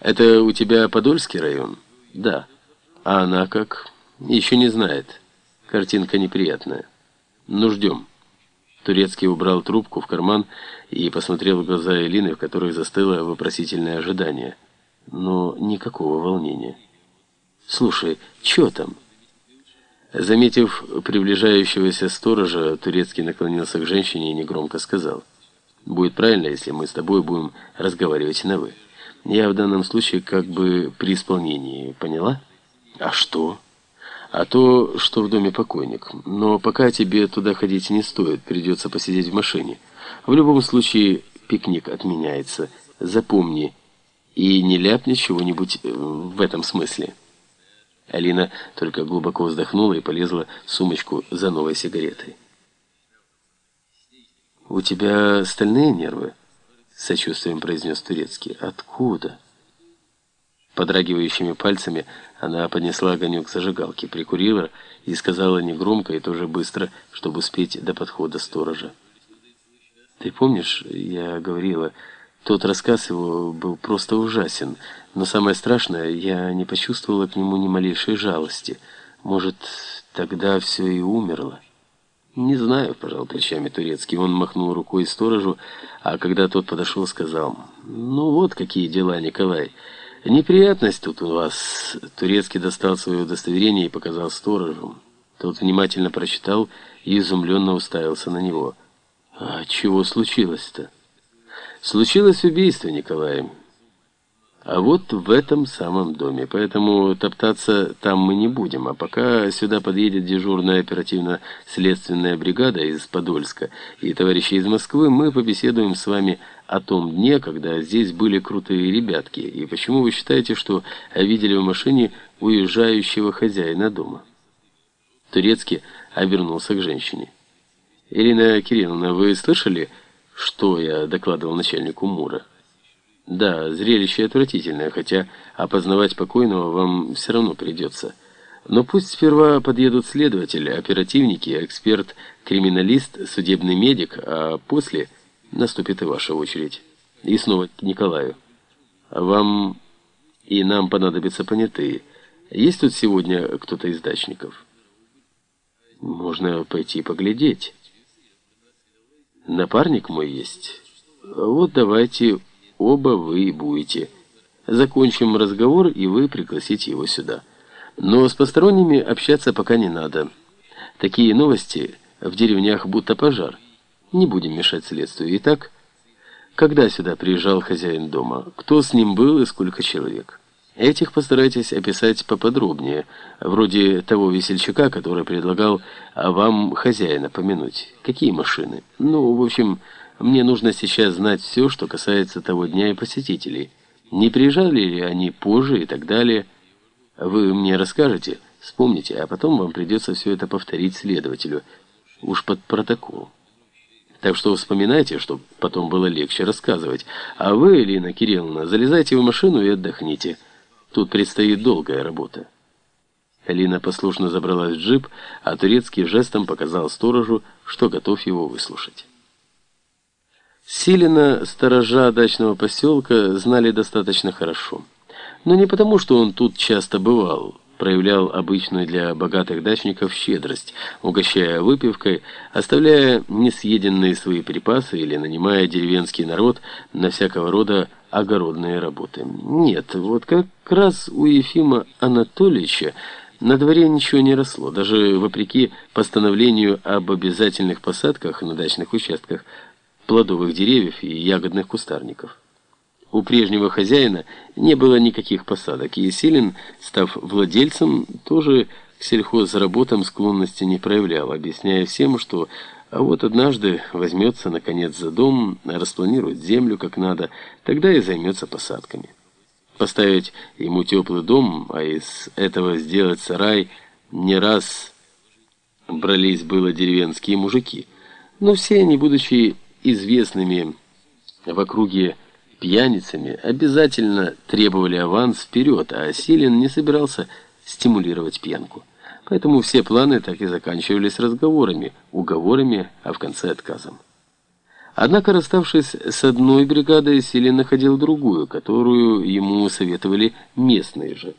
Это у тебя Подольский район? Да. А она как? Еще не знает. Картинка неприятная. Ну, ждем. Турецкий убрал трубку в карман и посмотрел в глаза Элины, в которых застыло вопросительное ожидание. Но никакого волнения. «Слушай, что там?» Заметив приближающегося сторожа, Турецкий наклонился к женщине и негромко сказал. «Будет правильно, если мы с тобой будем разговаривать на «вы». Я в данном случае как бы при исполнении, поняла? А что?» а то, что в доме покойник. Но пока тебе туда ходить не стоит, придется посидеть в машине. В любом случае, пикник отменяется. Запомни, и не ляпни чего-нибудь э, в этом смысле. Алина только глубоко вздохнула и полезла в сумочку за новой сигаретой. «У тебя стальные нервы?» — сочувствием произнес Турецкий. «Откуда?» Подрагивающими пальцами она поднесла огонек к зажигалке, прикурила и сказала негромко и тоже быстро, чтобы успеть до подхода сторожа. «Ты помнишь, я говорила, тот рассказ его был просто ужасен, но самое страшное, я не почувствовала к нему ни малейшей жалости. Может, тогда все и умерло?» «Не знаю», — пожал плечами турецкий. Он махнул рукой сторожу, а когда тот подошел, сказал, «Ну вот какие дела, Николай». «Неприятность тут у вас». Турецкий достал свое удостоверение и показал сторожу. Тот внимательно прочитал и изумленно уставился на него. «А чего случилось-то?» «Случилось убийство, Николай». А вот в этом самом доме. Поэтому топтаться там мы не будем. А пока сюда подъедет дежурная оперативно-следственная бригада из Подольска и товарищи из Москвы, мы побеседуем с вами о том дне, когда здесь были крутые ребятки. И почему вы считаете, что видели в машине уезжающего хозяина дома? Турецкий обернулся к женщине. «Ирина Кирилловна, вы слышали, что я докладывал начальнику МУРа?» Да, зрелище отвратительное, хотя опознавать покойного вам все равно придется. Но пусть сперва подъедут следователи, оперативники, эксперт, криминалист, судебный медик, а после наступит и ваша очередь. И снова к Николаю. Вам и нам понадобятся понятые. Есть тут сегодня кто-то из дачников? Можно пойти поглядеть. Напарник мой есть. Вот давайте оба вы будете. Закончим разговор, и вы пригласите его сюда. Но с посторонними общаться пока не надо. Такие новости в деревнях будто пожар. Не будем мешать следствию. Итак, когда сюда приезжал хозяин дома? Кто с ним был и сколько человек? Этих постарайтесь описать поподробнее, вроде того весельчака, который предлагал вам хозяина помянуть. Какие машины? Ну, в общем... Мне нужно сейчас знать все, что касается того дня и посетителей. Не приезжали ли они позже и так далее. Вы мне расскажете, вспомните, а потом вам придется все это повторить следователю. Уж под протокол. Так что вспоминайте, чтобы потом было легче рассказывать. А вы, Элина Кирилловна, залезайте в машину и отдохните. Тут предстоит долгая работа. Элина послушно забралась в джип, а турецкий жестом показал сторожу, что готов его выслушать. Силина, сторожа дачного поселка, знали достаточно хорошо. Но не потому, что он тут часто бывал, проявлял обычную для богатых дачников щедрость, угощая выпивкой, оставляя несъеденные свои припасы или нанимая деревенский народ на всякого рода огородные работы. Нет, вот как раз у Ефима Анатольевича на дворе ничего не росло, даже вопреки постановлению об обязательных посадках на дачных участках плодовых деревьев и ягодных кустарников. У прежнего хозяина не было никаких посадок, и Селин, став владельцем, тоже к сельхозработам склонности не проявлял, объясняя всем, что а вот однажды возьмется, наконец, за дом, распланирует землю как надо, тогда и займется посадками. Поставить ему теплый дом, а из этого сделать сарай, не раз брались было деревенские мужики. Но все они, будучи известными в округе пьяницами, обязательно требовали аванс вперед, а Силин не собирался стимулировать пьянку. Поэтому все планы так и заканчивались разговорами, уговорами, а в конце отказом. Однако, расставшись с одной бригадой, Селин находил другую, которую ему советовали местные же.